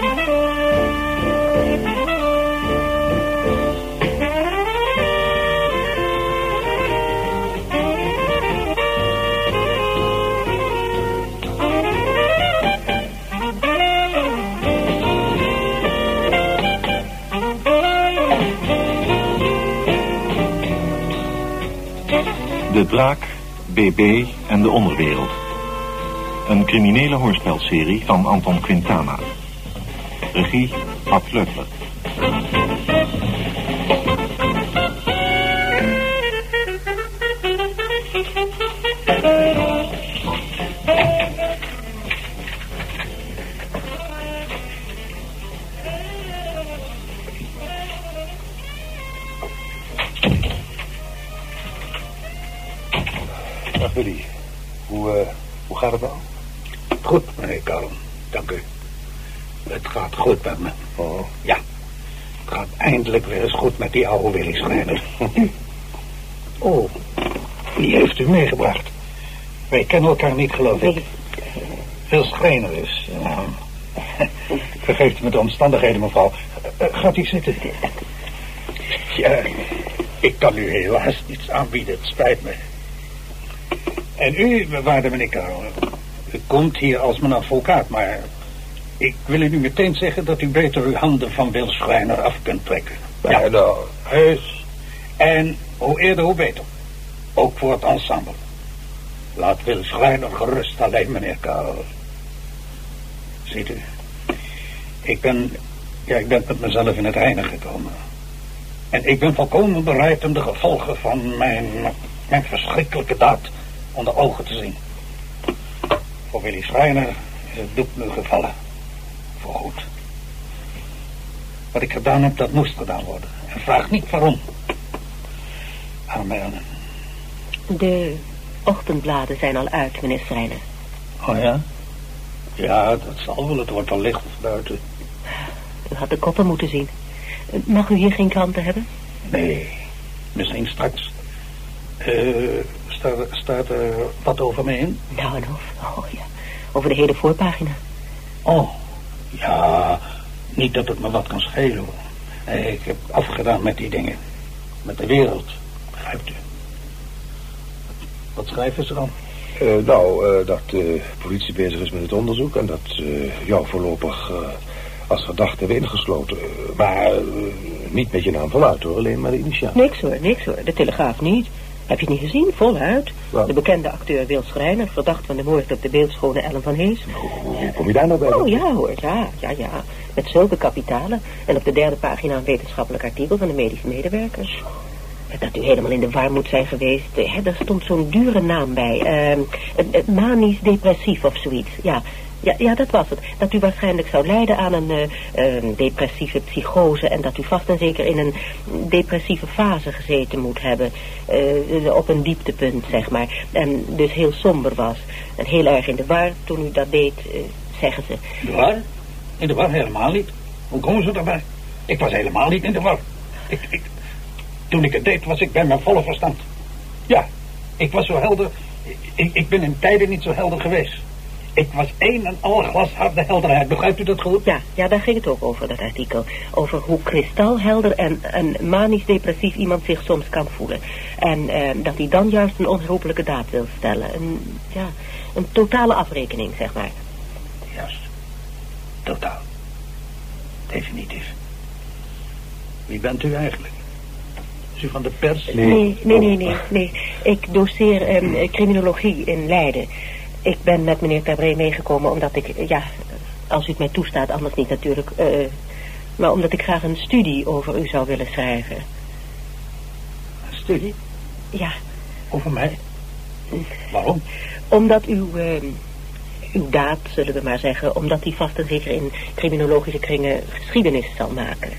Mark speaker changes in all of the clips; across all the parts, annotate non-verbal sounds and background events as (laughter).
Speaker 1: De Draak, BB en de Onderwereld. Een criminele hoorspelserie van Anton Quintana. Regie, Ad Leutler.
Speaker 2: Die oude Willy Schrijner. (laughs) oh, die heeft u meegebracht. Wij kennen elkaar niet, geloof ik. Wil Schrijner is. (laughs) Vergeeft me de omstandigheden, mevrouw. Eh, eh, gaat u zitten. Ja, ik kan u helaas niets aanbieden. Het spijt me. En u, waarde meneer Karel, u komt hier als mijn advocaat, maar ik wil u nu meteen zeggen dat u beter uw handen van Wil Schrijner af kunt trekken.
Speaker 3: Ja, nou,
Speaker 2: heus. En hoe eerder, hoe beter. Ook voor het ensemble. Laat Wil Schrijner gerust alleen, meneer Karel. Ziet u, ik ben, ja, ik ben met mezelf in het reine gekomen. En ik ben volkomen bereid om de gevolgen van mijn, mijn verschrikkelijke daad onder ogen te zien. Voor Willy Schreiner is het doek nu gevallen. Voorgoed. Wat ik gedaan heb, dat moest gedaan worden. En vraag niet waarom. Amen.
Speaker 4: De ochtendbladen zijn al uit, meneer Schreiner.
Speaker 2: Oh ja? Ja, dat zal wel. Het wordt al licht buiten.
Speaker 4: U had de koppen moeten zien. Mag u hier geen kranten hebben?
Speaker 2: Nee, misschien straks. Eh, staat, er- staat er wat over me in?
Speaker 4: Nou en. Oh ja. Over de hele voorpagina.
Speaker 2: Oh, ja, niet dat het me wat kan schelen. hoor. Nee, ik heb afgedaan met die dingen. Met de wereld, begrijpt u. Wat schrijven ze dan?
Speaker 3: eh, nou, eh, dat de politie bezig is met het onderzoek... en dat eh, jou voorlopig eh, als verdachte hebben ingesloten. Maar niet met je naam voluit, hoor. Alleen maar de initiaal.
Speaker 4: Niks hoor, niks hoor. De Telegraaf niet. Heb je het niet gezien? Voluit.
Speaker 3: Wat?
Speaker 4: De bekende acteur Wil Schreiner, verdacht van de moord op de beeldschone Ellen van Hees.
Speaker 3: Hoe, hoe kom je daar nou bij?
Speaker 4: Oh ja hoor, ja, ja, ja. Met zulke kapitalen. En op de derde pagina een wetenschappelijk artikel van de medische medewerkers. Dat u helemaal in de war moet zijn geweest. Hè, daar stond zo'n dure naam bij. Ehm, eh, eh, manisch depressief of zoiets. Ja. Ja, ja, dat was het. Dat u waarschijnlijk zou lijden aan een eh, een depressieve psychose... en dat u vast en zeker in een depressieve fase gezeten moet hebben. eh, op een dieptepunt, zeg maar. En dus heel somber was. En heel erg in de war toen u dat deed, eh, zeggen ze.
Speaker 2: De war? In de war helemaal niet. Hoe komen ze daarbij? Ik was helemaal niet in de war. Ik, ik, toen ik het deed, was ik bij mijn volle verstand. Ja, ik was zo helder. Ik, ik ben in tijden niet zo helder geweest. Ik was één en al glasharde helderheid. Begrijpt u dat goed?
Speaker 4: Ja, ja, daar ging het ook over, dat artikel. Over hoe kristalhelder en, en manisch-depressief iemand zich soms kan voelen. En eh, dat hij dan juist een onherroepelijke daad wil stellen. Een, ja, een totale afrekening, zeg maar.
Speaker 2: Juist. Totaal. Definitief. Wie bent u eigenlijk? Is u van de pers?
Speaker 3: Nee.
Speaker 4: Nee, nee, nee, nee. nee. Ik doseer ehm, criminologie in Leiden. Ik ben met meneer Cabré meegekomen omdat ik, ja, als u het mij toestaat, anders niet natuurlijk... eh, maar omdat ik graag een studie over u zou willen schrijven.
Speaker 2: Een studie?
Speaker 4: Ja,
Speaker 2: Over mij? Waarom?
Speaker 4: Omdat uw, ehm, uw daad, zullen we maar zeggen, omdat die vast en zeker in criminologische kringen geschiedenis zal maken.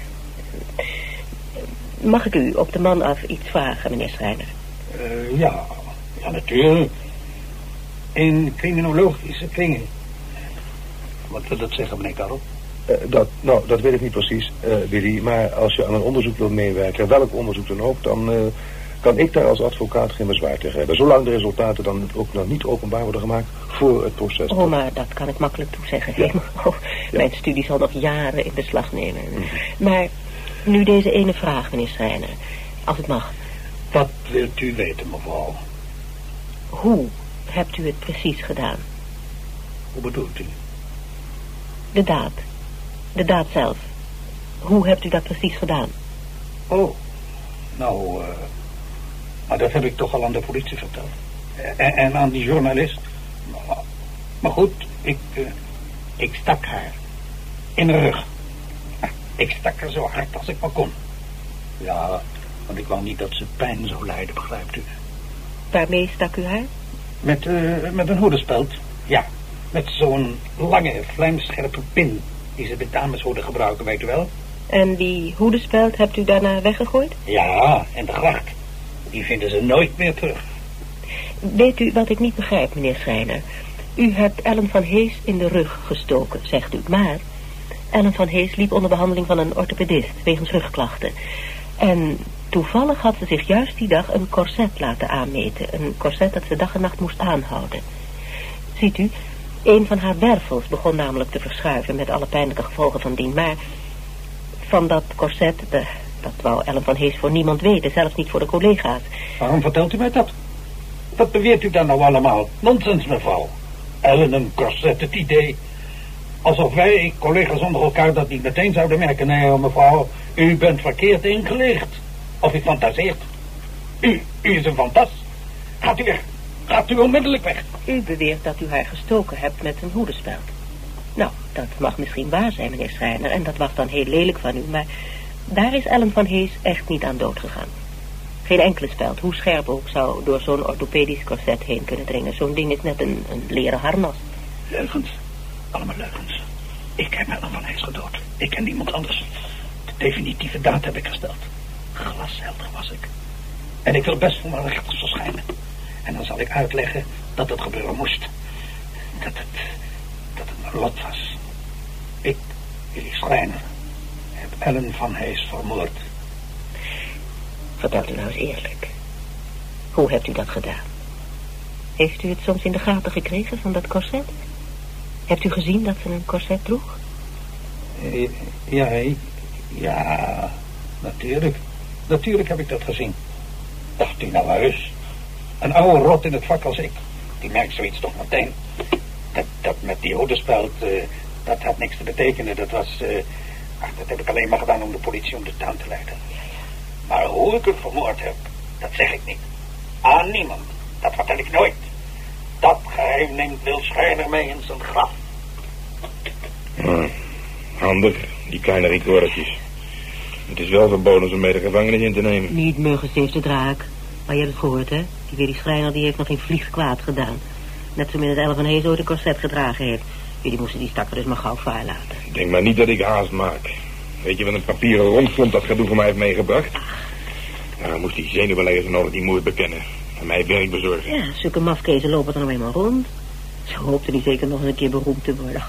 Speaker 4: Mag ik u op de man af iets vragen, meneer Schreiner?
Speaker 2: Eh, ja, ja, natuurlijk. In criminologische kringen. Wat wil dat zeggen, meneer Karel?
Speaker 3: Eh, dat, nou, dat weet ik niet precies, eh, Willy. Maar als je aan een onderzoek wilt meewerken, welk onderzoek dan ook... dan, eh, kan ik daar als advocaat geen bezwaar tegen hebben. Zolang de resultaten dan ook nog niet openbaar worden gemaakt voor het proces.
Speaker 4: Oh, maar dat kan ik makkelijk toezeggen.
Speaker 3: Ja. (laughs)
Speaker 4: Oh, Mijn studie zal nog jaren in beslag nemen. Maar nu deze ene vraag, meneer Schreiner. Als het mag.
Speaker 2: Wat wilt u weten, mevrouw?
Speaker 4: Hoe hebt u het precies gedaan?
Speaker 2: Hoe bedoelt u?
Speaker 4: De daad. De daad zelf. Hoe hebt u dat precies gedaan?
Speaker 2: Oh, nou, eh, maar dat heb ik toch al aan de politie verteld. En, en aan die journalist. Maar, maar goed, ik, eh, ik stak haar in de rug. (laughs) Ik stak haar zo hard als ik maar kon. Ja, want ik wou niet dat ze pijn zou lijden, begrijpt u?
Speaker 4: Waarmee stak u haar?
Speaker 2: Met, eh, met een hoedenspeld. Ja, met zo'n lange, vlijmscherpe pin die ze bij dameshoeden gebruiken, weet u wel?
Speaker 4: En die hoedenspeld hebt u daarna weggegooid?
Speaker 2: Ja, en de gracht. Die vinden ze nooit meer terug.
Speaker 4: Weet u wat ik niet begrijp, meneer Schreiner? U hebt Ellen van Hees in de rug gestoken, zegt u. Maar Ellen van Hees liep onder behandeling van een orthopedist wegens rugklachten. En toevallig had ze zich juist die dag een corset laten aanmeten. Een corset dat ze dag en nacht moest aanhouden. Ziet u, een van haar wervels begon namelijk te verschuiven met alle pijnlijke gevolgen van dien. Maar van dat corset, dat wou Ellen van Hees voor niemand weten, zelfs niet voor de collega's.
Speaker 2: Waarom vertelt u mij dat? Wat beweert u dan nou allemaal? Nonsens, mevrouw. Ellen een corset, het idee. Alsof wij, collega's onder elkaar, dat niet meteen zouden merken. Nee, mevrouw, u bent verkeerd ingelicht. Of u fantaseert. U, u is een fantast. Gaat u weg. Gaat u onmiddellijk weg.
Speaker 4: U beweert dat u haar gestoken hebt met een hoedenspeld. Nou, dat mag misschien waar zijn, meneer Schreiner, en dat was dan heel lelijk van u, maar daar is Ellen van Hees echt niet aan dood gegaan. Geen enkele speld, hoe scherp ook, zou door zo'n orthopedisch corset heen kunnen dringen. Zo'n ding is net een, een leren harnas.
Speaker 2: Leugens. Allemaal leugens. Ik heb Ellen van Hees gedood. Ik en niemand anders. De definitieve daad heb ik gesteld. Glashelder was ik. En ik wil best voor mijn rechters verschijnen. En dan zal ik uitleggen dat het gebeuren moest. Dat het, dat het mijn lot was. Ik, Willy Schreiner, heb Ellen van Hees vermoord.
Speaker 4: Vertelt u nou eens eerlijk. Hoe hebt u dat gedaan? Heeft u het soms in de gaten gekregen van dat corset? Hebt u gezien dat ze een corset droeg?
Speaker 2: Eh, Ja, ja, natuurlijk. Natuurlijk heb ik dat gezien. Dacht u nou heus? Een oude rot in het vak als ik. Die merkt zoiets toch meteen. Dat, dat met die hoedenspeld, eh, dat had niks te betekenen. Dat was, eh, ach, dat heb ik alleen maar gedaan om de politie om de tuin te leiden. Maar hoe ik hem vermoord heb, dat zeg ik niet. Aan niemand. Dat vertel ik nooit. Dat geheim neemt Wil Schreiner mee in zijn graf.
Speaker 5: Hm, handig, die kleine recordertjes. Het is wel verboden om ze mee de gevangenis in te nemen.
Speaker 4: Niet muggensteef de draak. Maar je hebt het gehoord, hè? Die Willy Schreiner die heeft nog geen vlieg kwaad gedaan. Net zo min dat Ellen van Hees ooit een corset gedragen heeft. Jullie moesten die stakker dus maar gauw vaar laten.
Speaker 5: Denk maar niet dat ik haast maak. Weet je wat een papieren rondslomp dat gedoe voor mij heeft meegebracht? Nou, moest die zenuwbelegger zo nodig die moord bekennen. En mij werk bezorgen.
Speaker 4: Ja, zulke mafkezen lopen er nou eenmaal rond. Ze hoopte hij zeker nog eens een keer beroemd te worden.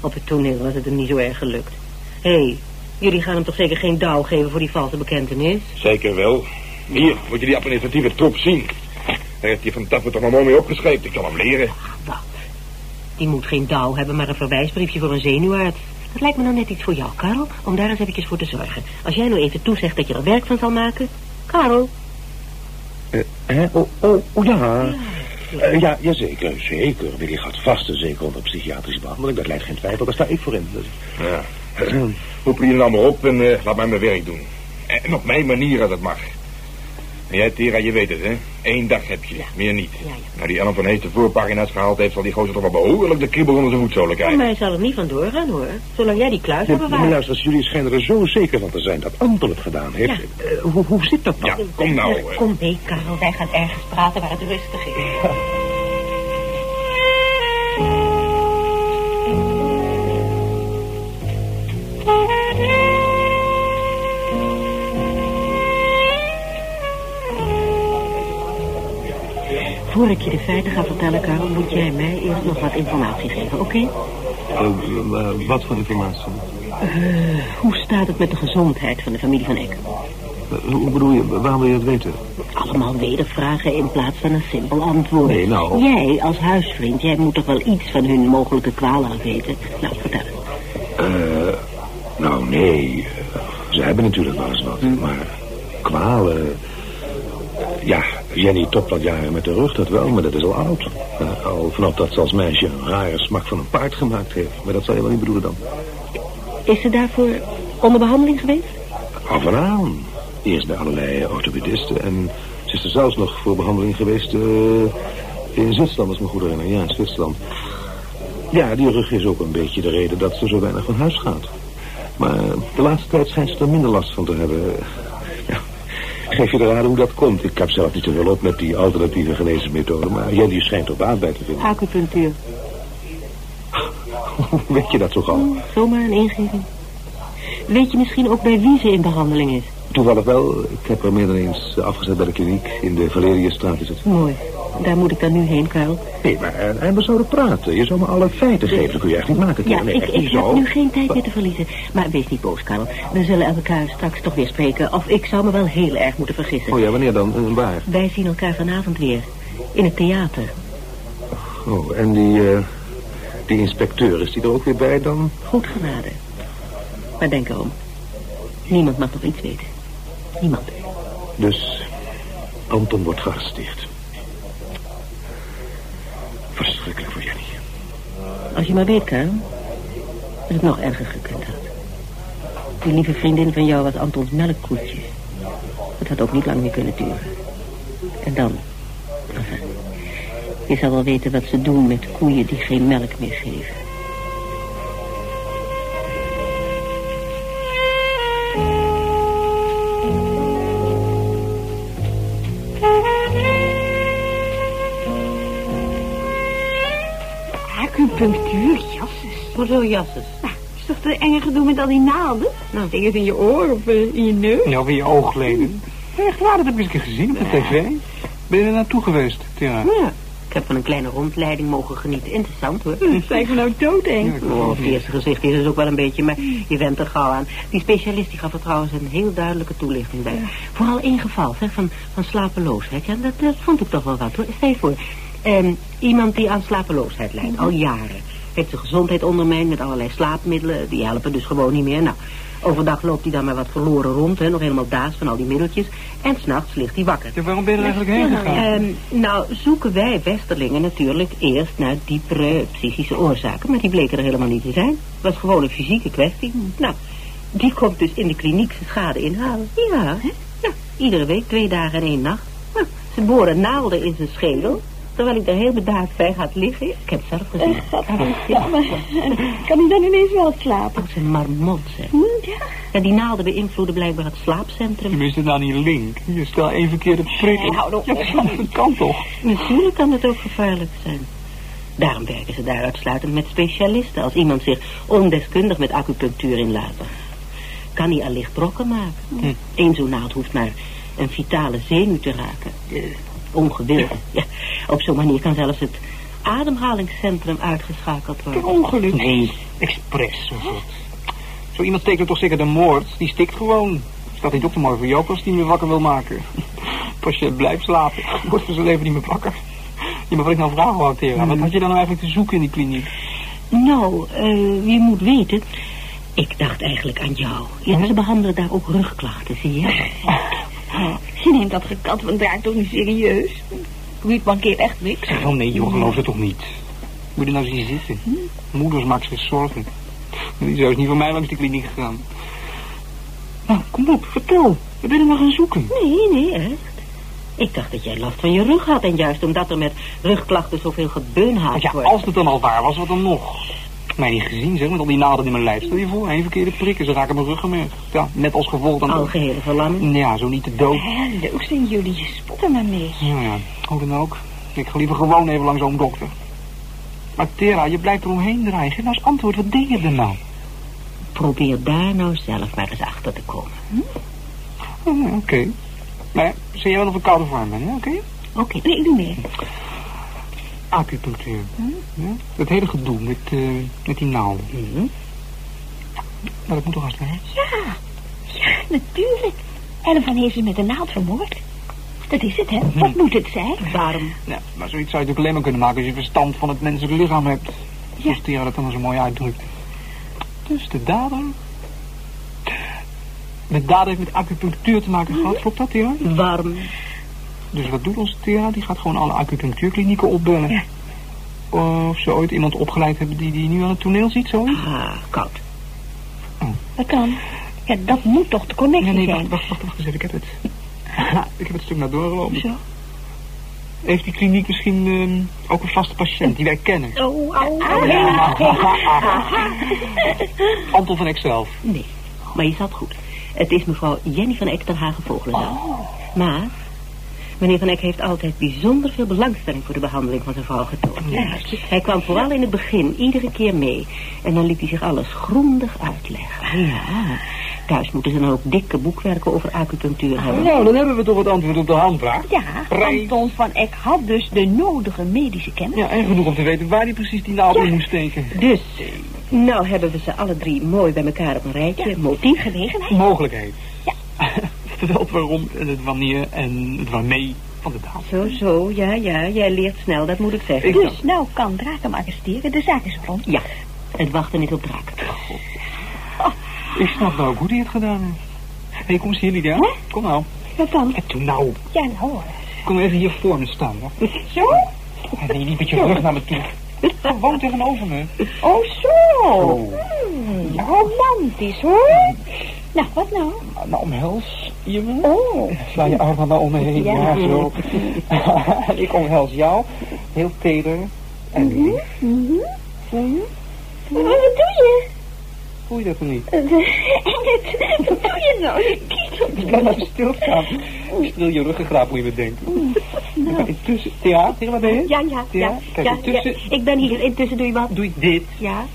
Speaker 4: Op het toneel was het hem niet zo erg gelukt. Hé, hey, jullie gaan hem toch zeker geen douw geven voor die valse bekentenis?
Speaker 5: Zeker wel. Hier, moet je die administratieve troep zien. Daar heeft die van Taffen toch nog mooi mee opgeschreven. Ik zal hem leren.
Speaker 4: Wat? Die moet geen douw hebben, maar een verwijsbriefje voor een zenuwarts. Dat lijkt me nou net iets voor jou, Karel, om daar eens eventjes voor te zorgen. Als jij nou even toezegt dat je er werk van zal maken. Karel,
Speaker 3: Eh, hè? Oh, oh, oh ja. Eh, ja, jazeker, zeker. Willy gaat vast en zeker onder psychiatrische behandeling. Dat lijkt geen twijfel, daar sta ik voor in.
Speaker 5: Ja. (clears throat) Roep jullie nou maar op en eh, laat mij mijn werk doen. En op mijn manier als het mag. En jij, Tera, je weet het, hè? Eén dag heb je, meer niet.
Speaker 4: Ja, ja.
Speaker 5: Nou, die Ellen van Hees de voorpagina's gehaald heeft... zal die gozer toch wel behoorlijk de kriebel onder zijn voetzolen
Speaker 4: voor
Speaker 5: krijgen.
Speaker 4: mij zal er niet van doorgaan, hoor. Zolang jij die kluis
Speaker 3: Ja,
Speaker 4: hebt
Speaker 3: maar
Speaker 4: bewaard.
Speaker 3: luister, als jullie schijnen er zo zeker van te zijn dat Anton het gedaan heeft.
Speaker 4: Ja.
Speaker 3: eh, hoe, hoe zit dat nou?
Speaker 5: Ja, kom nou.
Speaker 4: Eh,
Speaker 5: eh.
Speaker 4: Kom mee, Karel. Wij gaan ergens praten waar het rustig is. Voor ik je de feiten ga vertellen, Karel, moet jij mij eerst nog wat informatie geven, oké?
Speaker 3: wat voor informatie?
Speaker 4: Eh, hoe staat het met de gezondheid van de familie van Eck?
Speaker 3: Eh, Hoe bedoel je, waarom wil je dat weten?
Speaker 4: Allemaal wedervragen in plaats van een simpel antwoord.
Speaker 3: Nee, nou.
Speaker 4: Jij als huisvriend, jij moet toch wel iets van hun mogelijke kwalen weten. Nou, vertel.
Speaker 3: Eh, nou, nee. eh, Ze hebben natuurlijk wel eens wat, maar kwalen... Ja, Jenny topt al jaren met de rug, dat wel, maar dat is al oud. Eh, al vanaf dat ze als meisje een rare smak van een paard gemaakt heeft. Maar dat zal je wel niet bedoelen dan.
Speaker 4: Is ze daarvoor onder behandeling geweest?
Speaker 3: Al van aan. Eerst bij allerlei orthopedisten en ze is er zelfs nog voor behandeling geweest eh, in Zwitserland, als ik me goed herinner. Ja, in Zwitserland. Ja, die rug is ook een beetje de reden dat ze zo weinig van huis gaat. Maar de laatste tijd schijnt ze er minder last van te hebben. Geef je te raden hoe dat komt. Ik heb zelf niet zoveel op met die alternatieve geneesmethode, maar Jenny schijnt er baat bij te vinden.
Speaker 4: Acupunctuur.
Speaker 3: Hoe (laughs) weet je dat zo gauw?
Speaker 4: Zomaar een ingeving. Weet je misschien ook bij wie ze in behandeling is?
Speaker 3: Toevallig wel. Ik heb er meer dan eens afgezet bij de kliniek. In de Valeriusstraat is het.
Speaker 4: Mooi. Daar moet ik dan nu heen, Karel.
Speaker 3: Nee, maar en we zouden praten. Je zou me alle feiten geven. Dat kun je echt niet maken.
Speaker 4: Ja,
Speaker 3: Tine. Nee,
Speaker 4: ik,
Speaker 3: echt
Speaker 4: ik
Speaker 3: niet
Speaker 4: heb
Speaker 3: zo.
Speaker 4: nu geen tijd meer te verliezen. Maar wees niet boos, Karel. We zullen elkaar straks toch weer spreken. Of ik zou me wel heel erg moeten vergissen.
Speaker 3: Oh ja, wanneer dan? Waar?
Speaker 4: Wij zien elkaar vanavond weer. In het theater.
Speaker 3: Oh, en die, eh, die inspecteur, is die er ook weer bij dan?
Speaker 4: Goed geraden. Maar denk erom. Niemand mag nog iets weten. Niemand.
Speaker 3: Dus Anton wordt gearresteerd. Verschrikkelijk voor Jenny.
Speaker 4: Als je maar weet, Karel. Dat het nog erger gekund had. Die lieve vriendin van jou was Antons melkkoetje. Het had ook niet lang meer kunnen duren. En dan... Je zal wel weten wat ze doen met koeien die geen melk meer geven.
Speaker 6: Acupunctuur, jasses.
Speaker 4: Hoezo jasses?
Speaker 6: Nou, is toch de enge gedoe met al die naalden? Nou, het in je oor of eh, in je neus.
Speaker 7: Nou, weer je oogleden. Echt waar, dat heb ik eens een keer gezien op de tv. Ben je er naartoe geweest, Tera?
Speaker 4: Ja. Ik heb van een kleine rondleiding mogen genieten. Interessant hoor.
Speaker 6: Dat lijkt me nou doodeng.
Speaker 4: Oh, het eerste gezicht is het ook wel een beetje, maar je went er gauw aan. Die specialist die gaf er trouwens een heel duidelijke toelichting bij. Vooral één geval, zeg, van, van slapeloosheid. Ja, dat, dat vond ik toch wel wat hoor. Stel je voor, ehm, iemand die aan slapeloosheid lijdt, al jaren. Heeft zijn gezondheid ondermijnd met allerlei slaapmiddelen. Die helpen dus gewoon niet meer. Nou, overdag loopt hij dan maar wat verloren rond, hè, nog helemaal daas van al die middeltjes. En s'nachts ligt hij wakker.
Speaker 7: Ja, waarom ben je er eigenlijk heen gegaan?
Speaker 4: Ehm, nou, zoeken wij Westerlingen natuurlijk eerst naar diepere psychische oorzaken. Maar die bleken er helemaal niet te zijn. Het was gewoon een fysieke kwestie. Nou, die komt dus in de kliniek zijn schade inhalen. Ja, ja iedere week twee dagen en één nacht. Nou, ze boren naalden in zijn schedel. Terwijl ik daar heel bedaard bij gaat liggen. Ik heb het zelf gezien.
Speaker 6: Ja, maar kan hij dan ineens wel slapen?
Speaker 4: Dat is een marmot, zeg.
Speaker 6: Ja.
Speaker 4: En die naalden beïnvloeden blijkbaar het slaapcentrum.
Speaker 7: Is het nou niet link? Je stel één verkeerde prik.
Speaker 6: Nee, hou toch
Speaker 7: Ja,
Speaker 6: op.
Speaker 7: dat kan toch?
Speaker 4: Natuurlijk kan het ook gevaarlijk zijn. Daarom werken ze daar uitsluitend met specialisten. Als iemand zich ondeskundig met acupunctuur inlaat. Kan hij allicht brokken maken. Eén zo'n naald hoeft maar een vitale zenuw te raken. Ongewild. (laughs) Ja, op zo'n manier kan zelfs het ademhalingscentrum uitgeschakeld worden.
Speaker 6: Ongeluk.
Speaker 7: Nee, expres. Zo iemand tekent toch zeker de moord? Die stikt gewoon. Staat die dokter mooi voor jou als die me wakker wil maken. (laughs) Pas je blijft slapen, (laughs) wordt voor zijn leven niet meer wakker. Maar wat ik nou vraag wou, Tera, wat had je dan nou eigenlijk te zoeken in die kliniek?
Speaker 4: Nou, eh, je moet weten... Ik dacht eigenlijk aan jou. Ja, ze behandelen daar ook rugklachten, zie je?
Speaker 6: Je neemt dat gekat van draak toch niet serieus? Ruud mankeert echt niks.
Speaker 7: Zeg wel nee, joh, geloof het toch niet. Moet je nou zien zitten? Moeders maakt zich zorgen. Die is juist niet voor mij langs de kliniek gegaan. Nou, kom op, vertel. We je maar gaan zoeken?
Speaker 4: Nee, nee, echt. Ik dacht dat jij last van je rug had. En juist omdat er met rugklachten zoveel gebeunhaast
Speaker 7: Ja,
Speaker 4: wordt.
Speaker 7: als het dan al waar was, wat dan nog? Mij niet gezien, zeg, met al die naden in mijn lijf. Stel je voor, één verkeerde prikken, ze raken mijn ruggenmerg. Ja, net als gevolg dan...
Speaker 4: Algehele verlamming.
Speaker 7: Ja, zo niet te dood.
Speaker 6: Hè, leuk zijn jullie, je spot er maar mee.
Speaker 7: Ja, ja, hoe dan ook. Ik ga liever gewoon even langs zo'n dokter. Maar Tera, je blijft er omheen draaien. Geef nou eens antwoord, wat deed je er nou?
Speaker 4: Probeer daar nou zelf maar eens achter te komen.
Speaker 7: Oh, ja, Oké. Maar ja, zeg jij wel of ik koude vorm ben, hè? Oké?
Speaker 4: Oké.
Speaker 6: Nee, ik doe mee.
Speaker 7: Acupunctuur. Ja? Dat hele gedoe met, eh, met die naalden.
Speaker 4: Mhm.
Speaker 7: Nou, dat moet toch als hè?
Speaker 6: Ja, ja, natuurlijk. Ellen van heeft ze met een naald vermoord. Dat is het, hè? Wat moet het zijn?
Speaker 4: Waarom?
Speaker 7: Ja, maar zoiets zou je natuurlijk alleen maar kunnen maken als je verstand van het menselijk lichaam hebt.
Speaker 6: Ja.
Speaker 7: Zoals Tera dat dan zo mooi uitdrukt. Dus de dader... De dader heeft met acupunctuur te maken gehad, klopt dat, Tera?
Speaker 4: Waarom?
Speaker 7: Dus wat doet onze Tera? Die gaat gewoon alle acupunctuurklinieken opbellen.
Speaker 6: Ja.
Speaker 7: Of ze ooit iemand opgeleid hebben die die nu aan het toneel ziet, zoiets?
Speaker 4: Ah, koud.
Speaker 6: Dat kan. Ja, dat moet toch de connectie
Speaker 7: Nee, nee,
Speaker 6: zijn.
Speaker 7: wacht, wacht, wacht, wacht eens even. Ik heb het. (laughs) ik heb het stuk naar doorgelopen.
Speaker 6: Zo.
Speaker 7: Heeft die kliniek misschien ehm, ook een vaste patiënt die wij kennen?
Speaker 6: Oh, oh, oh, ja. (laughs)
Speaker 7: Anton van Eck zelf.
Speaker 4: Nee, maar je zat goed. Het is mevrouw Jenny van Eck ter Hagen Vogelenzaal. Maar meneer van Eck heeft altijd bijzonder veel belangstelling voor de behandeling van zijn vrouw getoond. Hij kwam vooral in het begin iedere keer mee. En dan liet hij zich alles grondig uitleggen. Ja. Thuis moeten ze dan ook dikke boekwerken over acupunctuur hebben.
Speaker 7: Nou, dan hebben we toch het antwoord op de handvraag.
Speaker 6: Ja,
Speaker 7: Prijs.
Speaker 6: Anton van Eck had dus de nodige medische kennis.
Speaker 7: Ja, en genoeg om te weten waar hij precies die naald in moest steken.
Speaker 4: Dus, nou hebben we ze alle drie mooi bij elkaar op een rijtje. Motief.
Speaker 6: Gelegenheid.
Speaker 7: Mogelijkheid.
Speaker 6: Ja. (laughs)
Speaker 7: Vertel het waarom en het wanneer en het waarmee van de daad.
Speaker 4: Zo, zo, ja, ja, jij leert snel, dat moet ik zeggen.
Speaker 7: Ik-
Speaker 6: Dus nou kan Draak hem arresteren. De zaak is rond.
Speaker 4: Ja, het wachten is op draak.
Speaker 7: Ik snap nou ook hoe hij het gedaan heeft. Hé, hey, kom eens hier, Lydia.
Speaker 6: Hè?
Speaker 7: Kom nou.
Speaker 6: Wat dan?
Speaker 7: En toen nou.
Speaker 6: Ja, nou hoor.
Speaker 7: Kom even hier voor me staan. Hè?
Speaker 6: Zo?
Speaker 7: Nee, niet met je rug naar me toe. Gewoon tegenover me.
Speaker 6: Oh, zo.
Speaker 7: Oh.
Speaker 6: Hmm, romantisch, hoor. Nou, wat nou?
Speaker 7: Nou, omhels je.
Speaker 6: Oh. (laughs)
Speaker 7: Sla je armen maar om me heen.
Speaker 6: Ja.
Speaker 7: Ja, zo. En (laughs) ik omhels jou. Heel teder en lief.
Speaker 6: Mhm. Mhm. Wat doe je?
Speaker 7: Voel je dat niet?
Speaker 6: Engert, (laughs) wat doe je nou?
Speaker 7: Ik blijf even stilstaan. Streel je ruggengraat, moet je me denken. Maar intussen... Thea, Thea, waar ben je?
Speaker 4: Ja, ja,
Speaker 7: Ja,
Speaker 4: ja.
Speaker 7: kijk,
Speaker 4: ja,
Speaker 7: intussen-
Speaker 4: ja. Ik ben hier. Intussen doe je wat?
Speaker 7: Doe ik dit.
Speaker 4: Ja.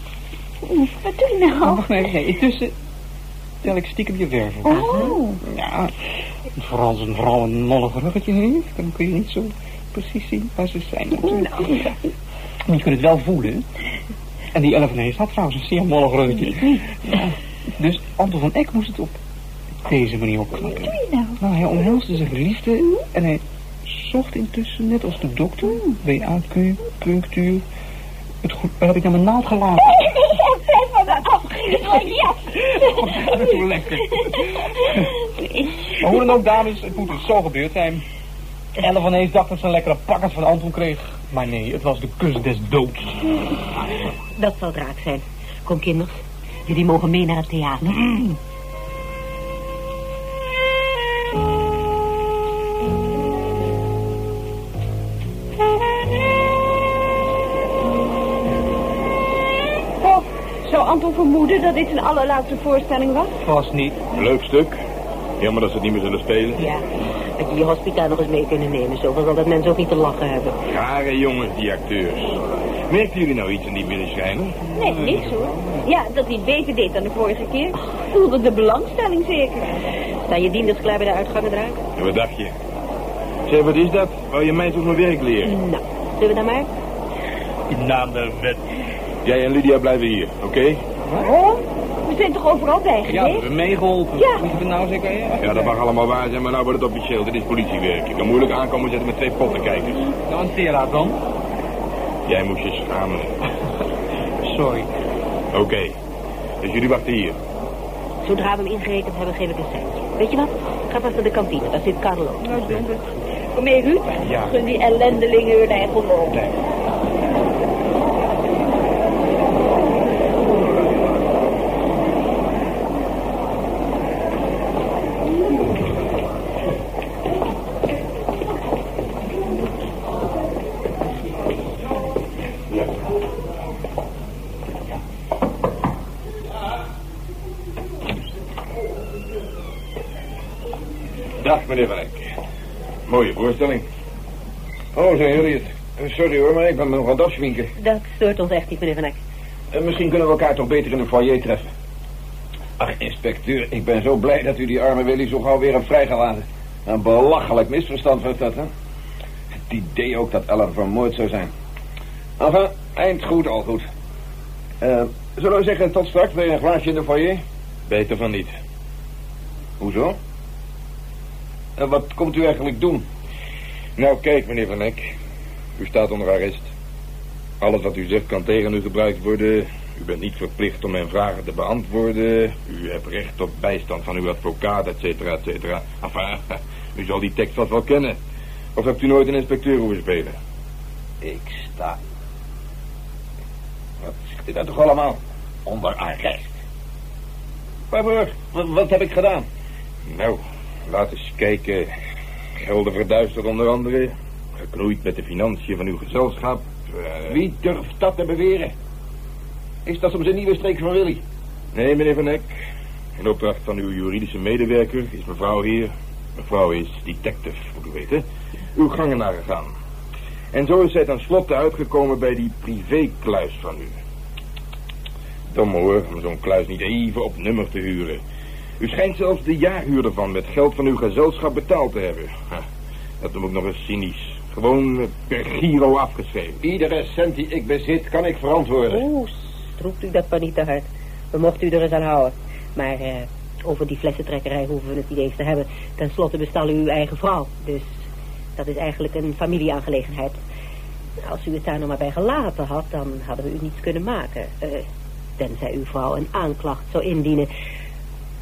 Speaker 6: Wat doe je
Speaker 7: Oh,
Speaker 6: nou?
Speaker 7: wacht even. Nee, intussen tel ik stiekem je wervel.
Speaker 6: Oh.
Speaker 7: Ja, vooral als een vrouw een mollig ruggetje heeft, dan kun je niet zo precies zien waar ze zijn. natuurlijk. Maar je kunt het wel voelen. En die Elfenees had trouwens een zeer mollig ruggetje. Ja. Dus Anton van Eck moest het op deze manier opknappen.
Speaker 6: Wat doe je nou?
Speaker 7: Nou, hij omhelsde zijn geliefde en hij zocht intussen, net als de dokter, bij acupunctuur, het goed... Waar heb ik nou mijn naald gelaten?
Speaker 6: Oh, ja.
Speaker 7: Dat is lekker. Maar hoe dan ook, dames, het moet dus zo gebeurd zijn. Ellen van Ees dacht dat ze een lekkere pakkers van Anton kreeg. Maar nee, het was de kus des doods.
Speaker 4: Dat zal draak zijn. Kom, kinders. Jullie mogen mee naar het theater.
Speaker 6: Oh, vermoeden dat dit zijn allerlaatste voorstelling was?
Speaker 7: Vast niet.
Speaker 5: Leuk stuk. Jammer dat ze het niet meer zullen spelen.
Speaker 4: Ja. Had je je hospitaal nog eens mee kunnen nemen. Zoveel zal dat mensen ook niet te lachen hebben.
Speaker 5: Rare jongens, die acteurs. Merkten jullie nou iets aan die binnenschijnen?
Speaker 6: Nee, niks hoor. Ja, dat hij beter deed dan de vorige keer. Voelde de belangstelling zeker.
Speaker 4: Sta je dienders klaar bij de uitgangen, draak?
Speaker 5: En wat dacht je? Zeg, wat is dat? Wou je mij toch mijn werk leren?
Speaker 4: Nou, zullen we dan maar?
Speaker 7: In naam der wet.
Speaker 5: Jij en Lydia blijven hier, oké?
Speaker 6: Oh, we zijn toch overal bij
Speaker 7: Ja, we hebben meegeholpen.
Speaker 6: Ja.
Speaker 7: Moet je het nou zeggen? Ja,
Speaker 5: Ja, dat mag allemaal waar zijn, maar nou wordt het officieel. Dit is politiewerk. Ik kan moeilijk aankomen zetten met twee pottenkijkers.
Speaker 7: Nou, een Tera dan?
Speaker 5: Jij moest je schamen. (laughs)
Speaker 7: Sorry.
Speaker 5: Oké. Dus jullie wachten hier.
Speaker 4: Zodra we hem ingerekend hebben, geef ik een centje. Weet je wat? Ga vast naar de kantine. Daar zit Carlo.
Speaker 6: Nou, we. Kom mee, Ruud.
Speaker 7: Ja.
Speaker 6: Gun die ellendelingen hun eigen loop.
Speaker 5: Voorstelling. Oh, zijn jullie het? Eh, Sorry hoor, maar ik ben me nog aan het afschminken.
Speaker 4: Dat stoort ons echt niet, meneer Van Eck.
Speaker 5: Eh, Misschien kunnen we elkaar toch beter in de foyer treffen. Ach, inspecteur, ik ben zo blij dat u die arme Willy zo gauw weer hebt vrijgelaten. Een belachelijk misverstand was dat, hè? Het idee ook dat Ellen vermoord zou zijn. Enfin, eind goed, al goed. Eh, zullen we zeggen tot straks bij een glaasje in de foyer? Beter van niet. Hoezo? En wat komt u eigenlijk doen?
Speaker 8: Nou, kijk, meneer Van Eck. U staat onder arrest. Alles wat u zegt kan tegen u gebruikt worden. U bent niet verplicht om mijn vragen te beantwoorden. U hebt recht op bijstand van uw advocaat, et cetera, et cetera. Enfin, (laughs) u zal die tekst vast wel kennen. Of hebt u nooit een inspecteur hoeven spelen?
Speaker 5: Ik sta... Wat u dat toch allemaal? Onder arrest. Waarvoor? Wat, wat heb ik gedaan?
Speaker 8: Nou, laat eens kijken. Gelden verduisterd onder andere. Geknoeid met de financiën van uw gezelschap. eh,
Speaker 5: Wie durft dat te beweren? Is dat soms een nieuwe streek van Willy?
Speaker 8: Nee, meneer Van Eck. In opdracht van uw juridische medewerker is mevrouw hier... Mevrouw is detective, moet u weten. Uw gangen nagegaan. En zo is zij tenslotte uitgekomen bij die privékluis van u. Dom hoor, om zo'n kluis niet even op nummer te huren. U schijnt zelfs de jaarhuur ervan met geld van uw gezelschap betaald te hebben. Ha, dat noem ik nog eens cynisch. Gewoon per giro afgeschreven.
Speaker 5: Iedere cent die ik bezit kan ik verantwoorden.
Speaker 4: Oeh, stroept u dat maar niet te hard. We mochten u er eens aan houden. Maar eh, over die flessentrekkerij hoeven we het niet eens te hebben. Ten slotte bestal u uw eigen vrouw. Dus dat is eigenlijk een familieaangelegenheid. Als u het daar nog maar bij gelaten had, dan hadden we u niets kunnen maken. Eh, tenzij uw vrouw een aanklacht zou indienen.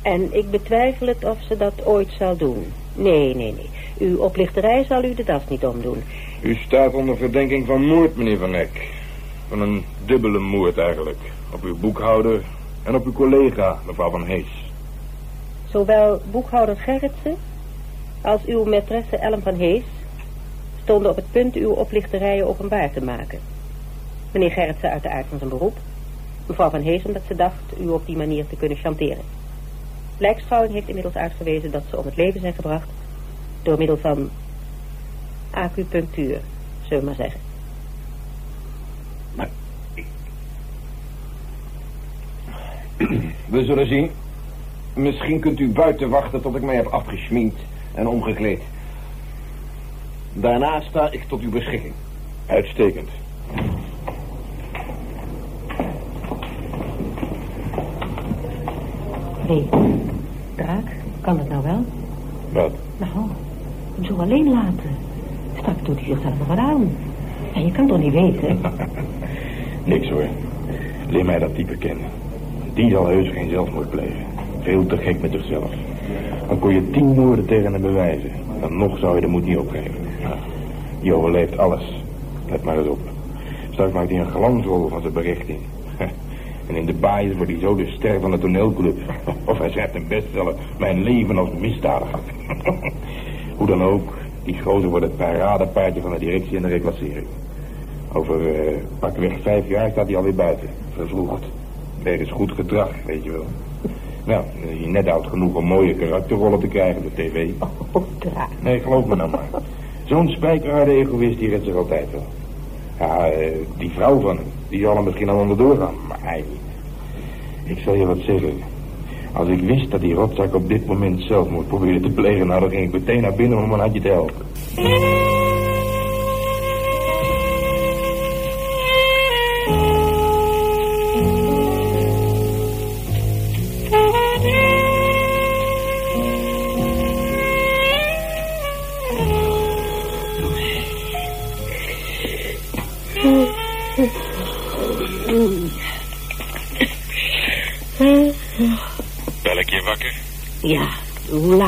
Speaker 4: En ik betwijfel het of ze dat ooit zal doen. Nee, nee, nee. Uw oplichterij zal u de das niet omdoen.
Speaker 8: U staat onder verdenking van moord, meneer Van Eck. Van een dubbele moord eigenlijk. Op uw boekhouder en op uw collega, mevrouw Van Hees.
Speaker 4: Zowel boekhouder Gerritsen als uw maîtresse Ellen van Hees stonden op het punt uw oplichterijen openbaar te maken. Meneer Gerritsen uit de aard van zijn beroep. Mevrouw van Hees omdat ze dacht u op die manier te kunnen chanteren. Lijkschouwing heeft inmiddels uitgewezen dat ze om het leven zijn gebracht door middel van acupunctuur, zullen we maar zeggen.
Speaker 5: Maar ik... We zullen zien. Misschien kunt u buiten wachten tot ik mij heb afgeschminkt en omgekleed. Daarna sta ik tot uw beschikking.
Speaker 8: Uitstekend.
Speaker 4: Nee, Kan dat nou wel?
Speaker 8: Wat?
Speaker 4: Nou, hem zo alleen laten. Straks doet hij zichzelf nog wat aan. En je kan toch niet weten? (laughs)
Speaker 8: Niks hoor. Leer mij dat type kennen. Die zal heus geen zelfmoord plegen. Veel te gek met zichzelf. Dan kon je tien moorden tegen hem bewijzen. Dan nog zou je de moed niet opgeven. Nou, die overleeft alles. Let maar eens op. Straks maakt hij een glansrol van zijn berichting. (laughs) En in de baais wordt hij zo de ster van de toneelclub. (laughs) Of hij schrijft een bestseller. Mijn leven als misdadiger. (laughs) Hoe dan ook, die gozer wordt het paradepaardje van de directie en de reclassering. Over eh, pakweg vijf jaar staat hij alweer buiten. Vervroegd. Wegens goed gedrag, weet je wel. Nou, is hij net oud genoeg om mooie karakterrollen te krijgen op tv.
Speaker 4: Oh, Draak.
Speaker 8: Nee, geloof me nou maar. Zo'n spijkerharde egoïst, die redt zich altijd wel. Ja, eh, die vrouw van hem, die zal hem misschien al onderdoor gaan, maar hij. Ik zal je wat zeggen. Als ik wist dat die rotzak op dit moment zelfmoord probeerde te plegen, ging ik meteen naar binnen om een handje te helpen.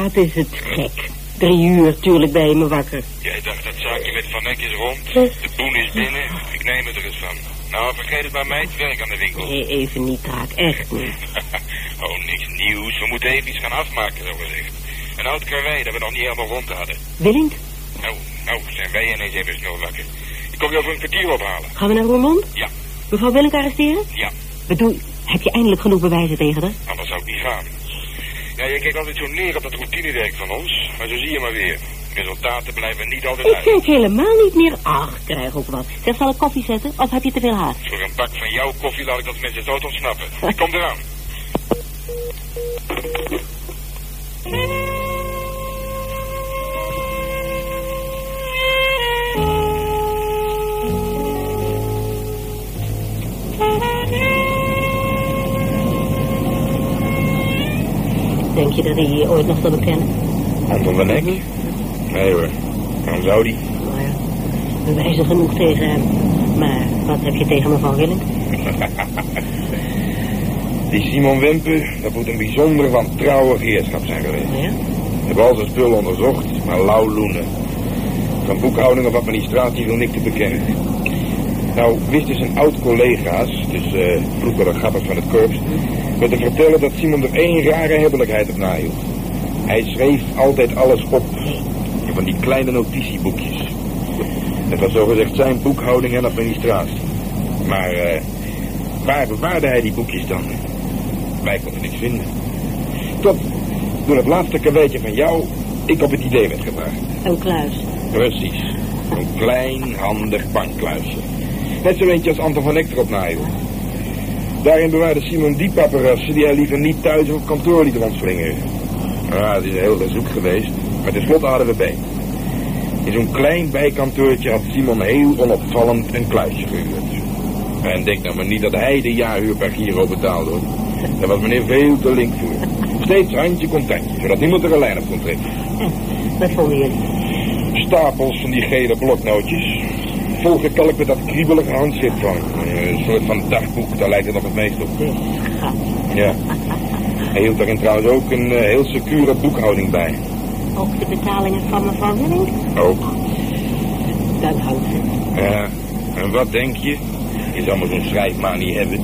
Speaker 4: Laat is het, gek? Drie uur, tuurlijk ben je me wakker.
Speaker 8: Jij dacht dat zaakje met Van Eck is rond. De boen is binnen. Ik neem het er eens van. Nou, vergeet het maar mij het werk aan de winkel.
Speaker 4: Nee, even niet, Draak, echt niet. (laughs)
Speaker 8: oh, niks nieuws. We moeten even iets gaan afmaken, zo gezegd. Een oud karwei dat we nog niet helemaal rond hadden.
Speaker 4: Willink,
Speaker 8: Nou, nou, zijn wij ineens even snel wakker. Ik kom je over een kwartier ophalen.
Speaker 4: gaan we naar Roermond?
Speaker 8: Ja,
Speaker 4: Mevrouw Willink arresteren?
Speaker 8: ja.
Speaker 4: Bedoel, heb je eindelijk genoeg bewijzen tegen haar?
Speaker 8: Anders zou het niet gaan. Ja, je kijkt altijd zo neer op dat routinewerk van ons. Maar zo zie je maar weer. Resultaten blijven niet altijd
Speaker 4: Ik kijk helemaal niet meer. Ach, krijg ook wat. Zeg, zal ik koffie zetten? Of heb je te veel haast?
Speaker 8: Voor een bak van jouw koffie laat ik dat mensen dood ontsnappen. Ik kom eraan. (laughs)
Speaker 4: Denk je dat hij je ooit nog zal bekennen?
Speaker 8: Anton van Eck? Nee hoor. Waarom zou die?
Speaker 4: Nou ja, bewijzen genoeg tegen hem. Maar wat heb je tegen mevrouw Willink? (laughs)
Speaker 8: Die Simon Wempe, dat moet een bijzonder van trouwe geerschap zijn geweest.
Speaker 4: Ja?
Speaker 8: Ik heb al zijn spul onderzocht, maar lauw loenen. Van boekhouding of administratie wil niks te bekennen. Nou, wisten zijn oud-collega's, dus eh vroeger de gappers van het korps, me te vertellen dat Simon er één rare hebbelijkheid op nahield. Hij schreef altijd alles op. Van die kleine notitieboekjes. Het was zogezegd zijn boekhouding en administratie. Maar eh, waar bewaarde hij die boekjes dan? Wij konden niks vinden. Tot door het laatste karweitje van jou ik op het idee werd gebracht.
Speaker 4: Een kluis.
Speaker 8: Precies. Een klein, handig bankkluisje. Net zo eentje als Anton van Eck erop nahield. Daarin bewaarde Simon die paparazzen die hij liever niet thuis of op kantoor liet rondslingeren. Ja, het is een heel gezoek geweest, maar tenslotte hadden we bij. In zo'n klein bijkantoortje had Simon heel onopvallend een kluisje gehuurd. En denk nou maar niet dat hij de jaarhuur per giro betaalde hoor. Daar was meneer veel te link voor. Steeds handje contactje, zodat niemand er een lijn op kon trekken.
Speaker 4: En, wat jullie?
Speaker 8: Stapels van die gele bloknootjes. Volgekalkt met dat kriebelige handschrift van. Eh, Een soort van dagboek, daar lijkt het nog het meest op. Ja. Hij hield daarin trouwens ook een eh, heel secure boekhouding bij.
Speaker 4: Ook de betalingen van mevrouw Willink?
Speaker 8: Ook.
Speaker 4: Dat hangt het.
Speaker 8: Ja. En wat denk je? Je zou maar zo'n schrijfmanie hebben.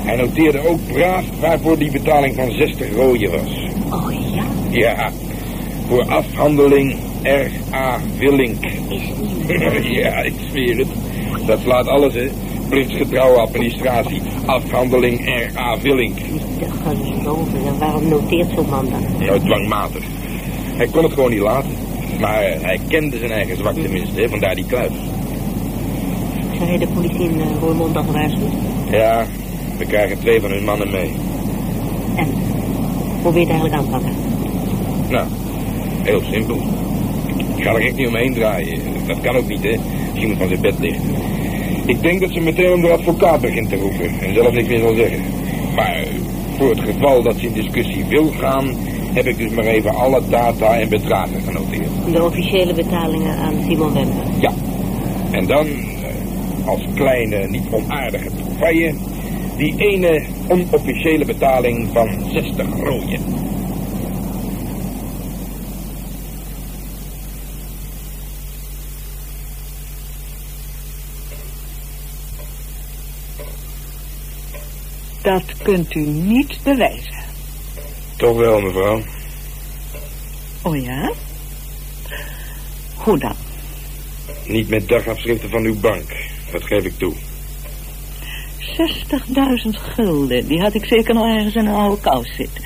Speaker 8: Hij noteerde ook braaf waarvoor die betaling van 60 rooien was.
Speaker 4: Oh ja?
Speaker 8: Ja. Voor afhandeling R.A. Willink.
Speaker 4: Niet (laughs)
Speaker 8: ja, ik zweer het. Dat slaat alles, hè. Plichtsgetrouwe administratie. Afhandeling R.A. Willink.
Speaker 4: niet te geloven. En waarom noteert zo'n man dat?
Speaker 8: Nou, dwangmatig. Hij kon het gewoon niet laten. Maar eh, hij kende zijn eigen zwak tenminste, hè. Vandaar die kluis.
Speaker 4: Zou hij de politie in uh, Roermond al gewaarschuwd?
Speaker 8: Ja, we krijgen twee van hun mannen mee.
Speaker 4: En, hoe wil je het eigenlijk aanpakken?
Speaker 8: Nou, heel simpel. Ik ga er echt niet omheen draaien. Dat kan ook niet, hè. Als iemand van zijn bed ligt. Ik denk dat ze meteen om de advocaat begint te roepen. En zelf niks meer zal zeggen. Maar eh, voor het geval dat ze in discussie wil gaan... heb ik dus maar even alle data en bedragen genoteerd.
Speaker 4: De officiële betalingen aan Simon Wemper.
Speaker 8: Ja. En dan, eh, als kleine, niet onaardige trouvaille... die ene onofficiële betaling van 60 rooien.
Speaker 6: Dat kunt u niet bewijzen.
Speaker 8: Toch wel, mevrouw.
Speaker 6: Oh ja? Hoe dan?
Speaker 8: Niet met dagafschriften van uw bank. Dat geef ik toe.
Speaker 6: 60.000 gulden. Die had ik zeker nog ergens in een oude kous zitten.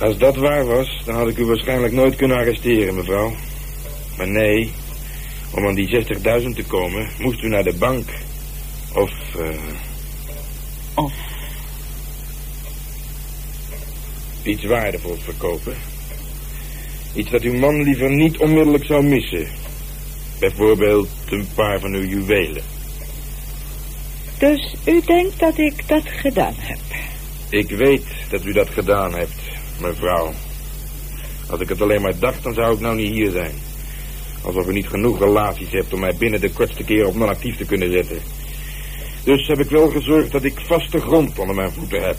Speaker 8: Als dat waar was, dan had ik u waarschijnlijk nooit kunnen arresteren, mevrouw. Maar nee, om aan die 60.000 te komen, moest u naar de bank. Of, eh,
Speaker 6: Of
Speaker 8: iets waardevols verkopen. Iets dat uw man liever niet onmiddellijk zou missen. Bijvoorbeeld een paar van uw juwelen.
Speaker 6: Dus u denkt dat ik dat gedaan heb?
Speaker 8: Ik weet dat u dat gedaan hebt, mevrouw. Als ik het alleen maar dacht, dan zou ik nou niet hier zijn. Alsof u niet genoeg relaties hebt om mij binnen de kortste keer op non-actief te kunnen zetten. Dus heb ik wel gezorgd dat ik vaste grond onder mijn voeten heb.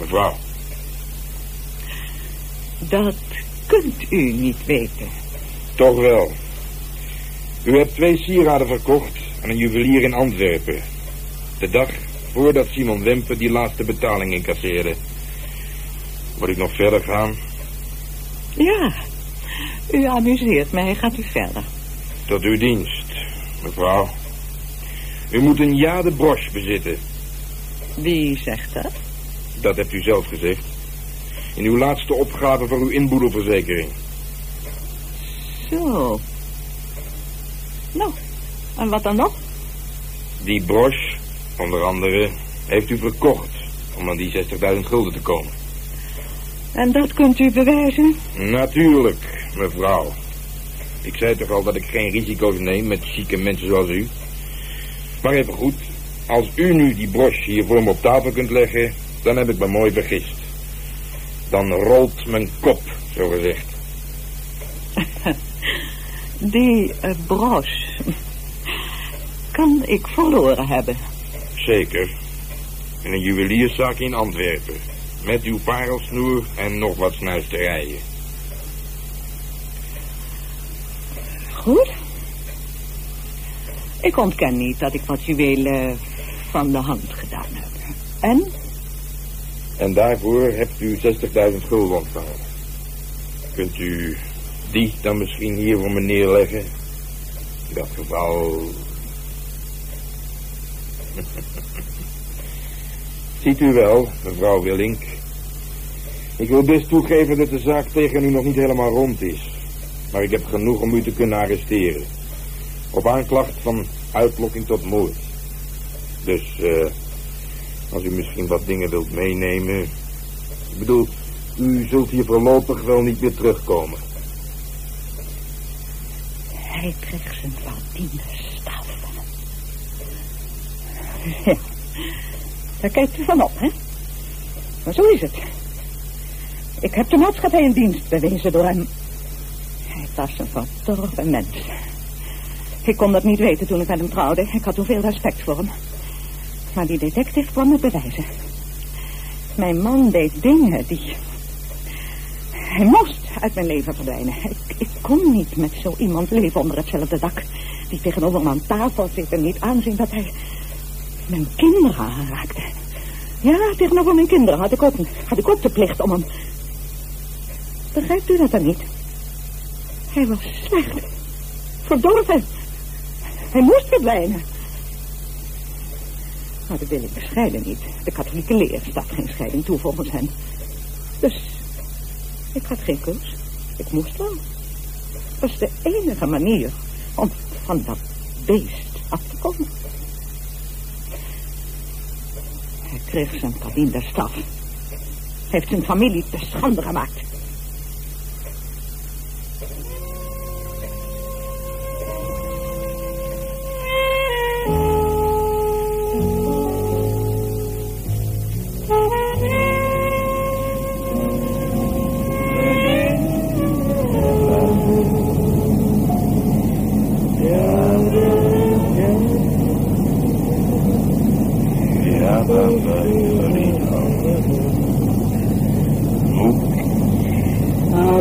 Speaker 8: Mevrouw,
Speaker 6: Dat kunt u niet weten.
Speaker 8: toch wel. U hebt twee sieraden verkocht aan een juwelier in Antwerpen. De dag voordat Simon Wempe die laatste betaling incasseerde. Moet ik nog verder gaan?
Speaker 6: Ja, u amuseert mij. Gaat u verder.
Speaker 8: Tot uw dienst, mevrouw. U moet een jade broche bezitten.
Speaker 6: Wie zegt dat?
Speaker 8: Dat hebt u zelf gezegd. In uw laatste opgave voor uw inboedelverzekering.
Speaker 6: Zo. Nou, en wat dan nog?
Speaker 8: Die broche, onder andere, heeft u verkocht om aan die 60.000 gulden te komen.
Speaker 6: En dat kunt u bewijzen?
Speaker 8: Natuurlijk, mevrouw. Ik zei toch al dat ik geen risico's neem met chique mensen zoals u. Maar even goed, als u nu die broche hier voor me op tafel kunt leggen, dan heb ik me mooi vergist. Dan rolt mijn kop, zo gezegd. (laughs)
Speaker 9: Die uh, broche kan ik verloren hebben.
Speaker 8: Zeker. In een juwelierszaak in Antwerpen. Met uw parelsnoer en nog wat snuisterijen.
Speaker 9: Goed. Ik ontken niet dat ik wat juwelen van de hand gedaan heb. En?
Speaker 8: En daarvoor hebt u 60.000 gulden ontvangen. Kunt u die dan misschien hier voor me neerleggen? In dat geval... (laughs) Ziet u wel, mevrouw Willink. Ik wil best toegeven dat de zaak tegen u nog niet helemaal rond is. Maar ik heb genoeg om u te kunnen arresteren. Op aanklacht van uitlokking tot moord. Dus, eh, als u misschien wat dingen wilt meenemen... Ik bedoel, u zult hier voorlopig wel niet meer terugkomen.
Speaker 9: Hij kreeg zijn verdiende staf. Ja, (laughs) daar kijkt u van op, hè? Maar zo is het. Ik heb de maatschappij een dienst bewezen door hem. Hij was een verdorven mens. Ik kon dat niet weten toen ik met hem trouwde. Ik had toen veel respect voor hem. Maar die detective kwam met bewijzen. Mijn man deed dingen die... Hij moest uit mijn leven verdwijnen. Ik, kon niet met zo iemand leven onder hetzelfde dak. Die tegenover me aan tafel zit en niet aanzien dat hij mijn kinderen aanraakte. Ja, tegenover mijn kinderen had ik ook, had ik ook de plicht om hem... Begrijpt u dat dan niet? Hij was slecht. Verdorven. Hij moest verdwijnen. Maar dat wil ik bescheiden niet. De katholieke leer staat geen scheiding toe volgens hen. Dus ik had geen keus. Ik moest wel. Dat was de enige manier om van dat beest af te komen. Hij kreeg zijn verdiende staf. Heeft zijn familie te schande gemaakt.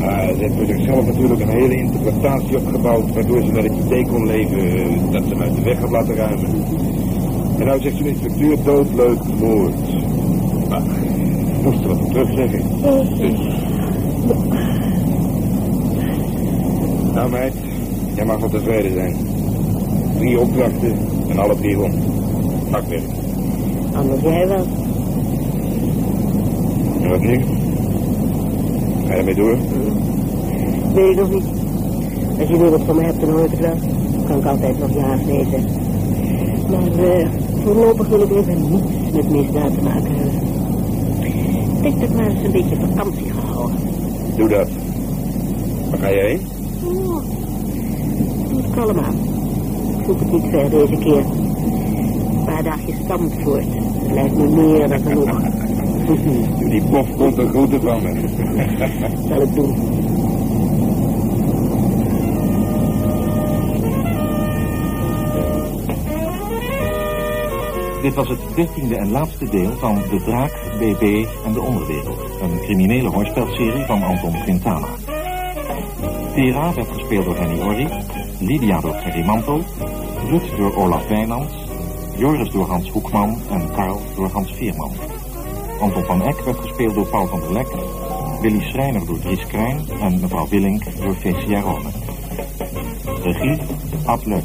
Speaker 8: Uh, ze hebben zichzelf natuurlijk een hele interpretatie opgebouwd... waardoor ze met het idee kon leven uh, dat ze hem uit de weg had laten ruimen. En nou zegt zo'n inspecteur doodleuk moord. Maar, moest er wat op terugzeggen. Dus, nou meid, jij mag wel tevreden zijn. Drie opdrachten en alle drie rond. Vakwerk.
Speaker 9: Anders jij wel.
Speaker 8: En wat nu? Ga je ermee door?
Speaker 9: Weet ik nog niet. Als je nu wat van me hebt, dan hoor ik het wel. Kan ik altijd nog ja lezen. Maar uh, voorlopig wil ik even niets met misdaad te maken hebben. Ik denk dat ik maar eens een beetje vakantie ga houden.
Speaker 8: Doe dat. Waar ga jij heen?
Speaker 9: Oh, kalm aan. Ik zoek het niet ver deze keer. Een paar dagjes Stamford. Lijkt me meer dan genoeg.
Speaker 8: Die pof komt er grote van me.
Speaker 9: Zal ik doen.
Speaker 1: Dit was het dertiende en laatste deel van De Draak, BB en de Onderwereld. Een criminele hoorspelserie van Anton Quintana. Tera werd gespeeld door Henny Orri, Lydia door Gerry Mantel, Ruud door Olaf Wijnands, Joris door Hans Hoekman en Karl door Hans Vierman. Anton van Eck werd gespeeld door Paul van der Lek, Willy Schreiner door Dries Krijn en mevrouw Willink door Fecia Rome. Regie, Leupler.